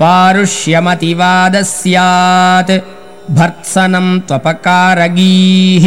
पारुष्यमतिवादः स्यात् भर्त्सनं त्वपकारगीः।